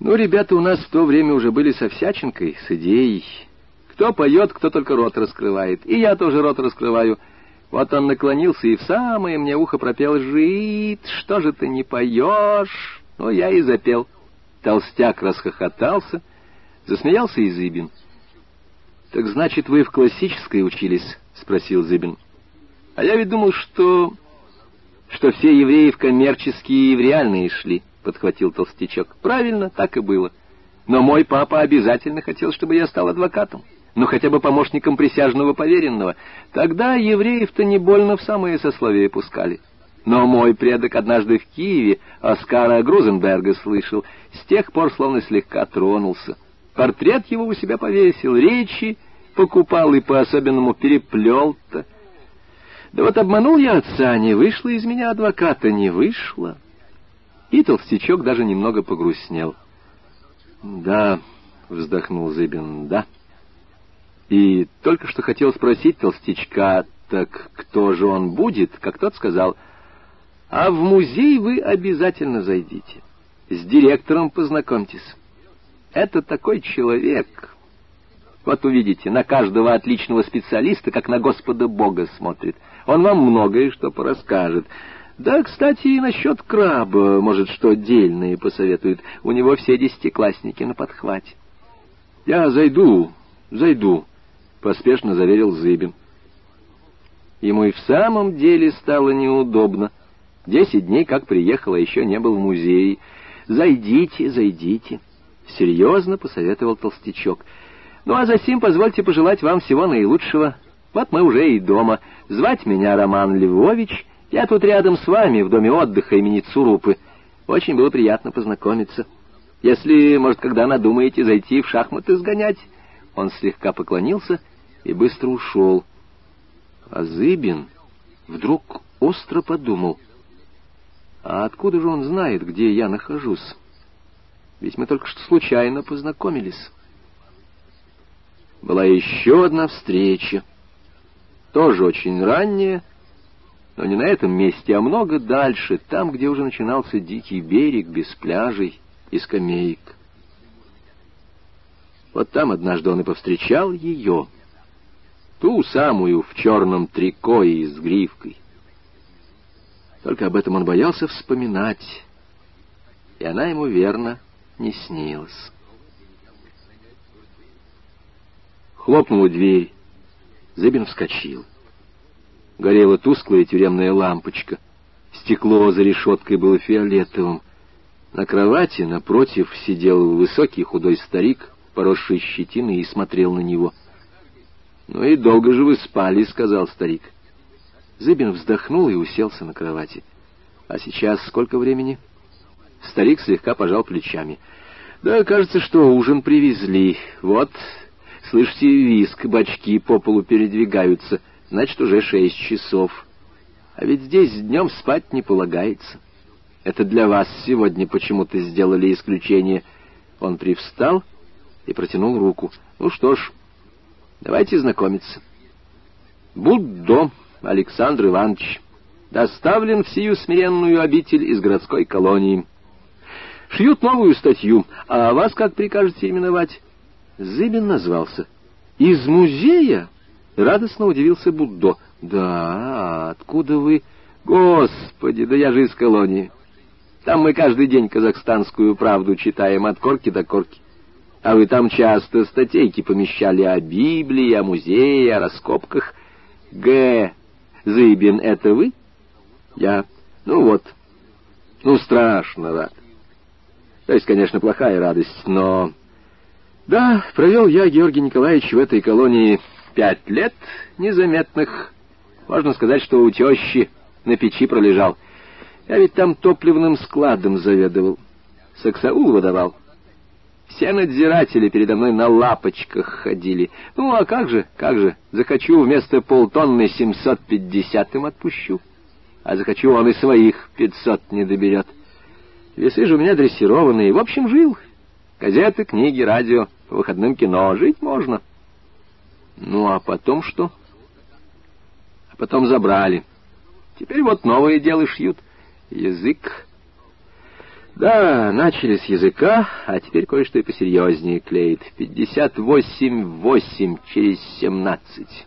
Ну, ребята у нас в то время уже были со всячинкой, с идеей. Кто поет, кто только рот раскрывает. И я тоже рот раскрываю. Вот он наклонился и в самое мне ухо пропел «Жит, что же ты не поешь?» Ну, я и запел. Толстяк расхохотался, засмеялся и Зыбин. «Так значит, вы в классической учились?» — спросил Зыбин. «А я ведь думал, что... что все евреи в коммерческие и в реальные шли», — подхватил толстячок. «Правильно, так и было. Но мой папа обязательно хотел, чтобы я стал адвокатом, ну хотя бы помощником присяжного поверенного. Тогда евреев-то не больно в самые сословия пускали». Но мой предок однажды в Киеве Оскара Грузенберга слышал, с тех пор словно слегка тронулся. Портрет его у себя повесил, речи покупал и по-особенному переплел-то. Да вот обманул я отца, не вышло из меня адвоката, не вышло. И толстячок даже немного погрустнел. «Да», — вздохнул Зыбин, — «да». И только что хотел спросить толстячка, так кто же он будет, как тот сказал — а в музей вы обязательно зайдите. С директором познакомьтесь. Это такой человек. Вот увидите, на каждого отличного специалиста, как на Господа Бога смотрит. Он вам многое что порасскажет. Да, кстати, и насчет краба, может, что дельное посоветует. У него все десятиклассники на подхвате. Я зайду, зайду, поспешно заверил Зыбин. Ему и в самом деле стало неудобно. Десять дней, как приехала, еще не был в музее. Зайдите, зайдите. Серьезно посоветовал толстячок. Ну, а за сим позвольте пожелать вам всего наилучшего. Вот мы уже и дома. Звать меня Роман Львович. Я тут рядом с вами, в доме отдыха имени Цурупы. Очень было приятно познакомиться. Если, может, когда надумаете зайти в шахматы сгонять... Он слегка поклонился и быстро ушел. А Зыбин вдруг остро подумал — а откуда же он знает, где я нахожусь? Ведь мы только что случайно познакомились. Была еще одна встреча, тоже очень ранняя, но не на этом месте, а много дальше, там, где уже начинался дикий берег без пляжей и скамеек. Вот там однажды он и повстречал ее, ту самую в черном трико и с гривкой. Только об этом он боялся вспоминать, и она ему верно не снилась. Хлопнула дверь. Зыбин вскочил. Горела тусклая тюремная лампочка. Стекло за решеткой было фиолетовым. На кровати напротив сидел высокий худой старик, поросший щетиной, и смотрел на него. «Ну и долго же вы спали», — сказал старик. Зыбин вздохнул и уселся на кровати. «А сейчас сколько времени?» Старик слегка пожал плечами. «Да, кажется, что ужин привезли. Вот, слышите, виск, бочки по полу передвигаются. Значит, уже шесть часов. А ведь здесь днем спать не полагается. Это для вас сегодня почему-то сделали исключение». Он привстал и протянул руку. «Ну что ж, давайте знакомиться. Буддо». Александр Иванович, доставлен в сию смиренную обитель из городской колонии. Шьют новую статью, а вас как прикажете именовать? Зыбин назвался. Из музея? Радостно удивился Буддо. Да, откуда вы? Господи, да я же из колонии. Там мы каждый день казахстанскую правду читаем от корки до корки. А вы там часто статейки помещали о Библии, о музее, о раскопках. Г. Зыбин, это вы? Я. Ну вот. Ну, страшно рад. То есть, конечно, плохая радость, но... Да, провел я, Георгий Николаевич, в этой колонии пять лет незаметных. Можно сказать, что у тещи на печи пролежал. Я ведь там топливным складом заведовал. Саксаул выдавал. Все надзиратели передо мной на лапочках ходили. Ну, а как же, как же, захочу вместо полтонны семьсот пятьдесят им отпущу. А захочу, он и своих пятьсот не доберет. Весы же у меня дрессированные. В общем, жил. Газеты, книги, радио, по выходным кино. Жить можно. Ну, а потом что? А потом забрали. Теперь вот новые делы шьют. Язык Да, начали с языка, а теперь кое-что и посерьезнее клеит. Пятьдесят восемь восемь через семнадцать.